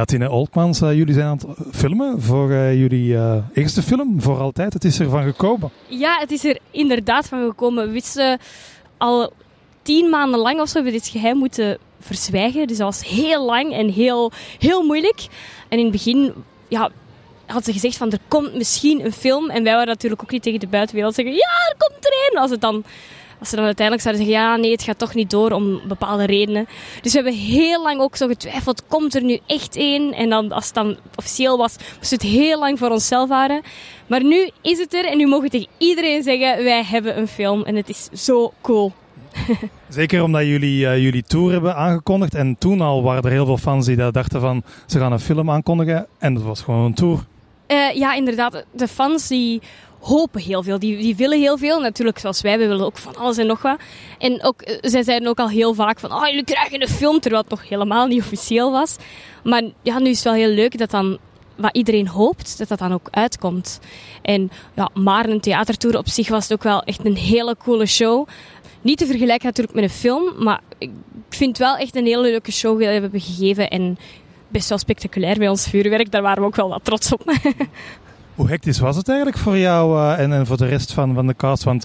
Ja, Tine Oltmans, uh, jullie zijn aan het filmen voor uh, jullie uh, eerste film, voor altijd. Het is er van gekomen. Ja, het is er inderdaad van gekomen. We wisten al tien maanden lang of zo we dit geheim moeten verzwijgen. Dus dat was heel lang en heel, heel moeilijk. En in het begin ja, had ze gezegd van er komt misschien een film. En wij waren natuurlijk ook niet tegen de buitenwereld zeggen ja, er komt er een. Als, het dan, als ze dan uiteindelijk zouden zeggen ja, nee, het gaat toch niet door om bepaalde redenen. Dus we hebben heel lang ook zo getwijfeld, komt er nu echt één? En dan, als het dan officieel was, moest het heel lang voor onszelf houden. Maar nu is het er en nu mogen we tegen iedereen zeggen, wij hebben een film. En het is zo cool. Zeker omdat jullie uh, jullie tour hebben aangekondigd. En toen al waren er heel veel fans die dachten van ze gaan een film aankondigen. En dat was gewoon een tour. Uh, ja, inderdaad. De fans die hopen heel veel. Die, die willen heel veel. Natuurlijk, zoals wij, we willen ook van alles en nog wat. En ook, eh, zij zeiden ook al heel vaak van, oh, jullie krijgen een film, terwijl het nog helemaal niet officieel was. Maar ja, nu is het wel heel leuk dat dan wat iedereen hoopt, dat dat dan ook uitkomt. En ja, maar een theatertour op zich was het ook wel echt een hele coole show. Niet te vergelijken natuurlijk met een film, maar ik vind wel echt een hele leuke show die we hebben gegeven. En best wel spectaculair bij ons vuurwerk, daar waren we ook wel wat trots op. Hoe hectisch was het eigenlijk voor jou uh, en, en, voor de rest van, van de cast? Want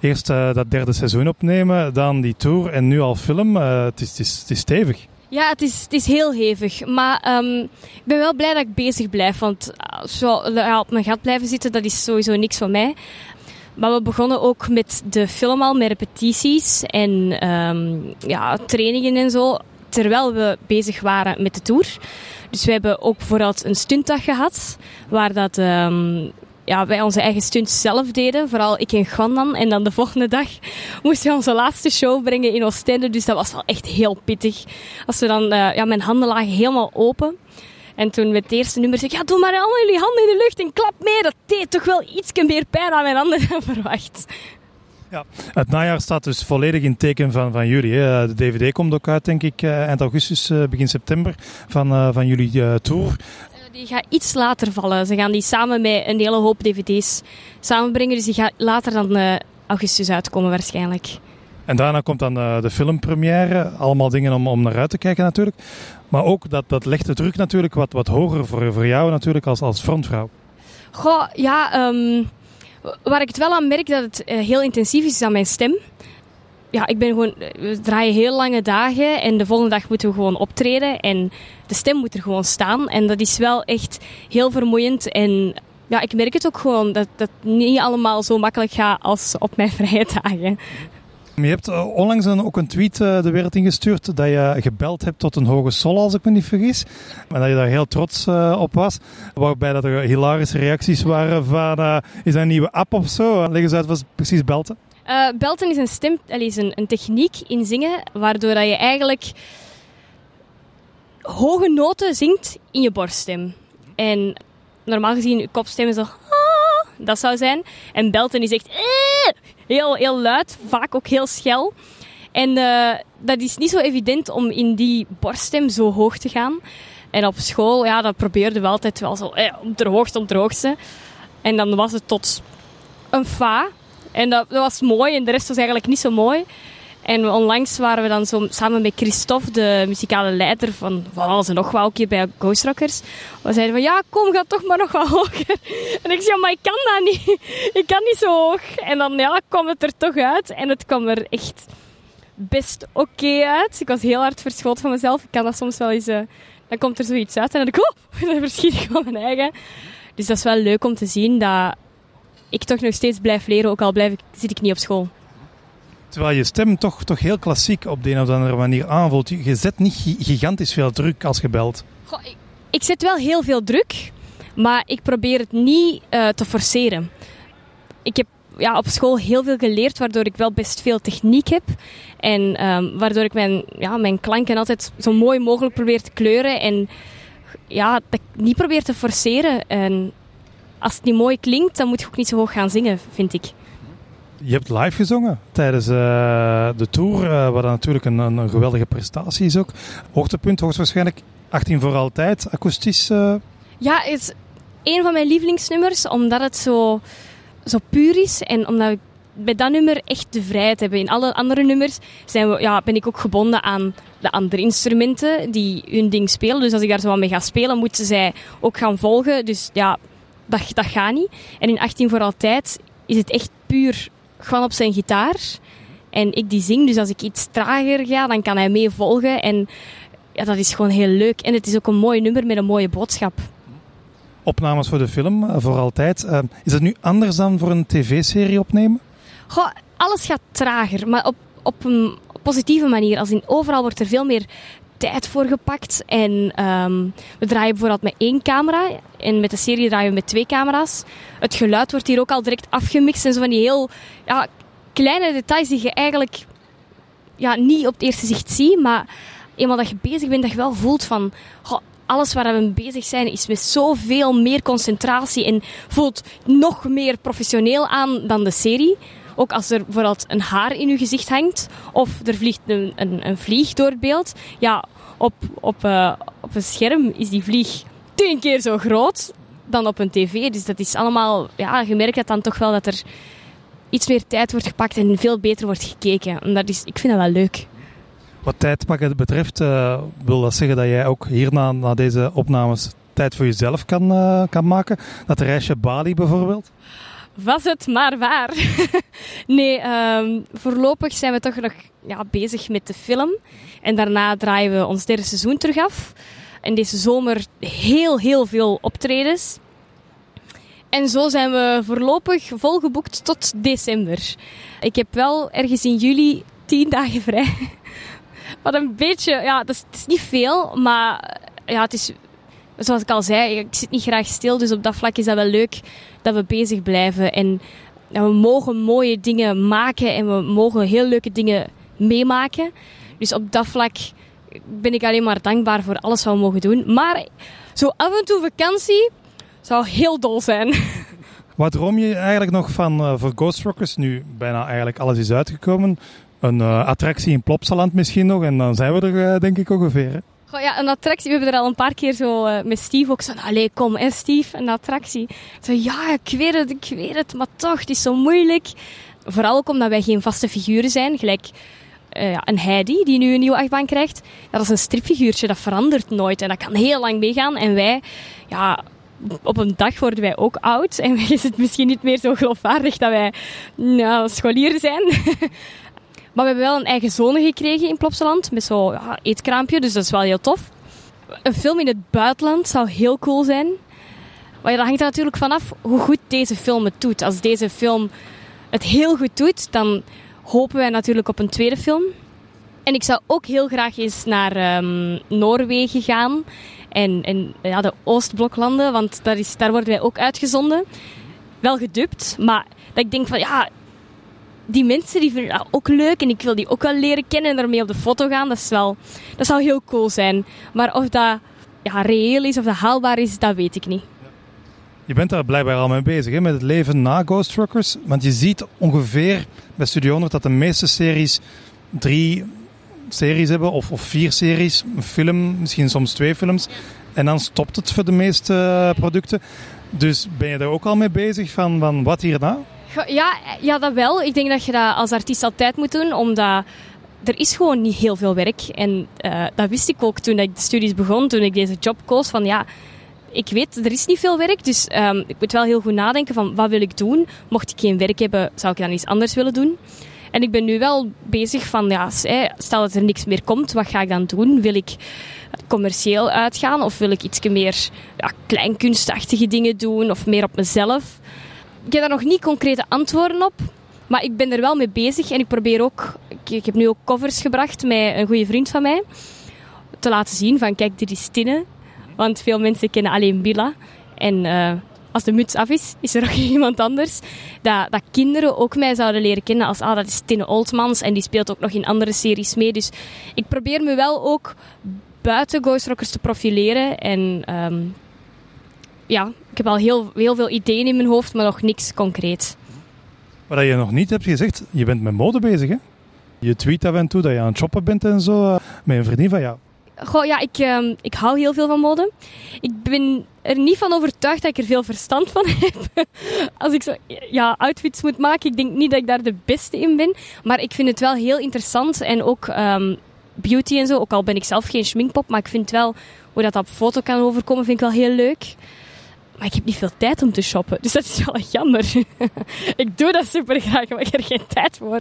eerst uh, dat derde seizoen opnemen, dan die tour en nu al film. Uh, het, is, het, is, het is stevig. Ja, het is, het is heel hevig. Maar um, ik ben wel blij dat ik bezig blijf. Want zo, ja, op mijn gat blijven zitten, dat is sowieso niks van mij. Maar we begonnen ook met de film al, met repetities en um, ja, trainingen en zo, terwijl we bezig waren met de tour. Dus we hebben ook vooral een stuntdag gehad, waar dat, um, ja, wij onze eigen stunts zelf deden. Vooral ik en Gwan En dan de volgende dag moesten we onze laatste show brengen in Oostende. Dus dat was wel echt heel pittig. Als we dan, uh, ja, mijn handen lagen helemaal open. En toen met het eerste nummer zei ik, ja, doe maar allemaal jullie handen in de lucht en klap mee. Dat deed toch wel iets meer pijn aan mijn handen dan verwacht. Ja, het najaar staat dus volledig in teken van, van jullie. Hè. De DVD komt ook uit, denk ik, eh, eind augustus, eh, begin september van, van jullie tour. Die gaat iets later vallen. Ze gaan die samen met een hele hoop DVD's samenbrengen. Dus die gaat later dan augustus uitkomen waarschijnlijk. En daarna komt dan de filmpremière. Allemaal dingen om, om naar uit te kijken natuurlijk. Maar ook dat, dat legt de druk natuurlijk wat, wat hoger voor, voor jou natuurlijk als, als frontvrouw. Goh, ja... Um, waar ik het wel aan merk dat het uh, heel intensief is, aan mijn stem. Ja, ik ben gewoon... We draaien heel lange dagen en de volgende dag moeten we gewoon optreden. En de stem moet er gewoon staan. En dat is wel echt heel vermoeiend. En ja, ik merk het ook gewoon dat dat niet allemaal zo makkelijk gaat als op mijn vrije dagen. Je hebt eh, onlangs een, ook een tweet eh, de wereld ingestuurd dat je gebeld hebt tot een hoge sol, als ik me niet vergis. En dat je daar heel trots uh, op was. Waarbij dat er hilarische reacties waren van, is dat een nieuwe app of zo? Leg eens uit, wat is precies belten? Belten is, een, stem, is een, een techniek in zingen, waardoor dat je eigenlijk hoge noten zingt in je borststem. En normaal gezien, je kopstem is zo... Dat zou zijn. En belten is echt... Heel, heel luid, vaak ook heel schel. En uh, dat is niet zo evident om in die borststem zo hoog te gaan. En op school, ja, dat probeerden we altijd wel zo eh, om ter hoogste, om ter hoogste. En dan was het tot een fa. En dat was mooi en de rest was eigenlijk niet zo mooi. En onlangs waren we dan zo samen met Christophe, de muzikale leider van van alles en nog wel een keer bij Ghost Rockers. We zeiden van ja, kom, ga toch maar nog wat hoger. En ik zei, maar ik kan dat niet. Ik kan niet zo hoog. En dan ja, kwam het er toch uit. En het kwam er echt best oké uit. Ik was heel hard verschoten van mezelf. Ik kan dat soms wel eens... Uh, dan komt er zoiets uit en dan denk ik, oh, dan verschiet ik van mijn eigen. Dus dat is wel leuk om te zien dat ik toch nog steeds blijf leren, ook al blijf ik, zit ik niet op school. Terwijl je stem toch, toch heel klassiek op de een of andere manier aanvoelt. Je zet niet gigantisch veel druk als je belt. Goh, ik, ik zet wel heel veel druk, maar ik probeer het niet uh, te forceren. Ik heb ja, op school heel veel geleerd, waardoor ik wel best veel techniek heb. En um, waardoor ik mijn, ja, mijn klanken altijd zo mooi mogelijk probeer te kleuren. En ja, dat niet probeer te forceren. En als het niet mooi klinkt, dan moet je ook niet zo hoog gaan zingen, vind ik. Je hebt live gezongen tijdens uh, de tour, uh, wat natuurlijk een, een, geweldige prestatie is ook. Hoogtepunt, hoogstwaarschijnlijk 18 voor altijd, akoestisch. Uh... Ja, het is een van mijn lievelingsnummers, omdat het zo, zo puur is en omdat ik bij dat nummer echt de vrijheid hebben. In alle andere nummers zijn we, ja, ben ik ook gebonden aan de andere instrumenten die hun ding spelen. Dus als ik daar zo mee ga spelen, moeten zij ook gaan volgen. Dus ja, dat, dat gaat niet. En in 18 voor altijd is het echt puur gewoon op zijn gitaar. En ik die zing, dus als ik iets trager ga, dan kan hij mee volgen. En ja, dat is gewoon heel leuk. En het is ook een mooi nummer met een mooie boodschap. Opnames voor de film, eh, voor altijd. Uh, is het nu anders dan voor een tv-serie opnemen? Goh, alles gaat trager, maar op, op een positieve manier. Als in overal wordt er veel meer tijd voor gepakt. En um, we draaien bijvoorbeeld met één camera. En met de serie draaien we met twee camera's. Het geluid wordt hier ook al direct afgemixt. En zo van die heel ja, kleine details die je eigenlijk ja, niet op het eerste zicht ziet. Maar eenmaal dat je bezig bent, dat je wel voelt van... Alles waar we mee bezig zijn is met zoveel meer concentratie en voelt nog meer professioneel aan dan de serie. Ook als er bijvoorbeeld een haar in je gezicht hangt of er vliegt een, een, een vlieg door het beeld. Ja, op, op, uh, op een scherm is die vlieg tien keer zo groot dan op een tv. Dus dat is allemaal... Ja, je merkt dat dan toch wel dat er iets meer tijd wordt gepakt en veel beter wordt gekeken. En dat is, ik vind dat wel leuk. Wat tijdpakken betreft, uh, wil dat zeggen dat jij ook hierna, na deze opnames, tijd voor jezelf kan, uh, kan maken? Dat reisje Bali bijvoorbeeld? Was het maar waar. nee, um, voorlopig zijn we toch nog ja, bezig met de film. En daarna draaien we ons derde seizoen terug af. En deze zomer heel, heel veel optredens. En zo zijn we voorlopig volgeboekt tot december. Ik heb wel ergens in juli tien dagen vrij. Wat een beetje, ja, dat is, het is niet veel, maar ja, het is, zoals ik al zei, ik zit niet graag stil. Dus op dat vlak is dat wel leuk dat we bezig blijven. En we mogen mooie dingen maken en we mogen heel leuke dingen meemaken. Dus op dat vlak ben ik alleen maar dankbaar voor alles wat we mogen doen. Maar zo af en toe vakantie zou heel dol zijn. Wat droom je eigenlijk nog van uh, voor Ghost Rockers? Nu bijna eigenlijk alles is uitgekomen. Een uh, attractie in Plopsaland misschien nog en dan zijn we er uh, denk ik ongeveer. Ja, een attractie. We hebben er al een paar keer zo uh, met Steve ook zo. Allee, kom, hè, Steve, een attractie. Zo, ja, ik weet het, ik weet het, maar toch, het is zo moeilijk. Vooral ook omdat wij geen vaste figuren zijn. Gelijk uh, een Heidi, die nu een nieuwe achtbaan krijgt. Dat is een stripfiguurtje, dat verandert nooit. En dat kan heel lang meegaan. En wij, ja, op een dag worden wij ook oud. En is het misschien niet meer zo geloofwaardig dat wij nou, scholieren zijn. maar we hebben wel een eigen zone gekregen in Plopsaland. Met zo'n eetkraampje, dus dat is wel heel tof. Een film in het buitenland zou heel cool zijn. Maar dat hangt er natuurlijk vanaf hoe goed deze film het doet. Als deze film het heel goed doet, dan hopen wij natuurlijk op een tweede film. En ik zou ook heel graag eens naar um, Noorwegen gaan. En, ja, de Oostbloklanden, want daar, is, daar worden wij ook uitgezonden. Wel gedubt, maar dat ik denk van ja, die mensen die vinden dat ook leuk en ik wil die ook wel leren kennen en daarmee op de foto gaan. Dat, is wel, dat zou heel cool zijn. Maar of dat ja, reëel is of dat haalbaar is, dat weet ik niet. Je bent daar blijkbaar al mee bezig, hè, met het leven na Ghost Truckers. Want je ziet ongeveer bij Studio 100 dat de meeste series drie series hebben, of, of vier series, een film, misschien soms twee films. En dan stopt het voor de meeste producten. Dus ben je daar ook al mee bezig van, van wat hierna? Ja, ja, dat wel. Ik denk dat je dat als artiest altijd moet doen, omdat er is gewoon niet heel veel werk. En uh, dat wist ik ook toen ik de studies begon, toen ik deze job koos. Van ja, ik weet, er is niet veel werk, dus um, ik moet wel heel goed nadenken van wat wil ik doen. Mocht ik geen werk hebben, zou ik dan iets anders willen doen. En ik ben nu wel bezig van, ja, stel dat er niks meer komt, wat ga ik dan doen? Wil ik commercieel uitgaan of wil ik iets meer ja, kleinkunstachtige dingen doen of meer op mezelf? Ik heb daar nog niet concrete antwoorden op, maar ik ben er wel mee bezig en ik probeer ook, ik, heb nu ook covers gebracht met een goede vriend van mij, te laten zien van, kijk, dit is Tine. Want veel mensen kennen alleen Billa. En uh, als de muts af is, is er nog iemand anders. Dat, dat kinderen ook mij zouden leren kennen als, ah, dat is Tine Oldmans. En die speelt ook nog in andere series mee. Dus ik probeer me wel ook buiten Ghost Rockers te profileren. En um, ja, ik heb al heel, heel veel ideeën in mijn hoofd, maar nog niks concreet. Wat je nog niet hebt gezegd, je bent met mode bezig, hè? Je tweet af en toe dat je aan het shoppen bent en zo, uh, met een vriendin van jou. Goh, ja, ik, ehm, ik hou heel veel van mode. Ik ben er niet van overtuigd dat ik er veel verstand van heb. Als ik zo ja, outfits moet maken, ik denk niet dat ik daar de beste in ben. Maar ik vind het wel heel interessant en ook ehm, beauty en zo. Ook al ben ik zelf geen schminkpop, maar ik vind wel hoe dat op foto kan overkomen, vind ik wel heel leuk. Maar ik heb niet veel tijd om te shoppen, dus dat is wel jammer. ik doe dat super graag, maar ik heb er geen tijd voor.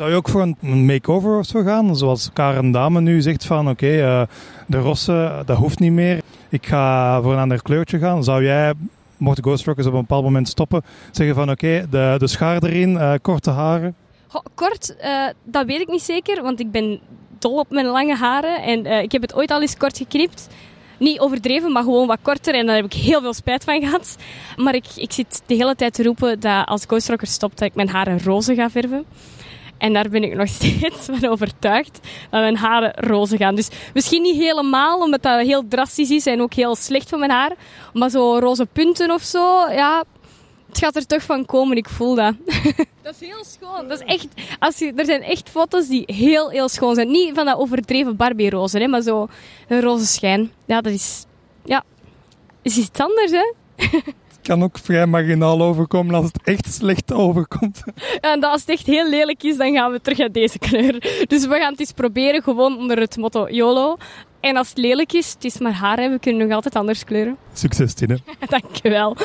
Zou je ook voor een make-over of zo gaan? Zoals Karen Dame nu zegt van oké, eh, de rossen, dat hoeft niet meer. Ik ga voor een ander kleurtje gaan. Zou jij, mocht Ghost Rockers op een bepaald moment stoppen, zeggen van oké, de, de schaar erin, uh, korte haren? Kort, uh, dat weet ik niet zeker, want ik ben dol op mijn lange haren. En ik heb het ooit al eens kort geknipt niet overdreven, maar gewoon wat korter. En daar heb ik heel veel spijt van gehad. Maar ik, ik zit de hele tijd te roepen dat als Ghost stopt, dat ik mijn haren roze ga verven. En daar ben ik nog steeds van overtuigd dat mijn haren roze gaan. Dus misschien niet helemaal, omdat dat heel drastisch is en ook heel slecht voor mijn haar. Maar zo roze punten of zo, ja, het gaat er toch van komen. Ik voel dat. Dat is heel schoon. Dat is echt, als je, er zijn echt foto's die heel, heel schoon zijn. Niet van dat overdreven Barbie-roze, maar zo een roze schijn. Ja, dat is, ja, is iets anders, hè. kan ook vrij marginaal overkomen als het echt slecht overkomt. Ja, en als het echt heel lelijk is, dan gaan we terug naar deze kleur. Dus we gaan het eens proberen, gewoon onder het motto YOLO. En als het lelijk is, het is maar haar, we kunnen nog altijd anders kleuren. Succes, Tine. Dankjewel.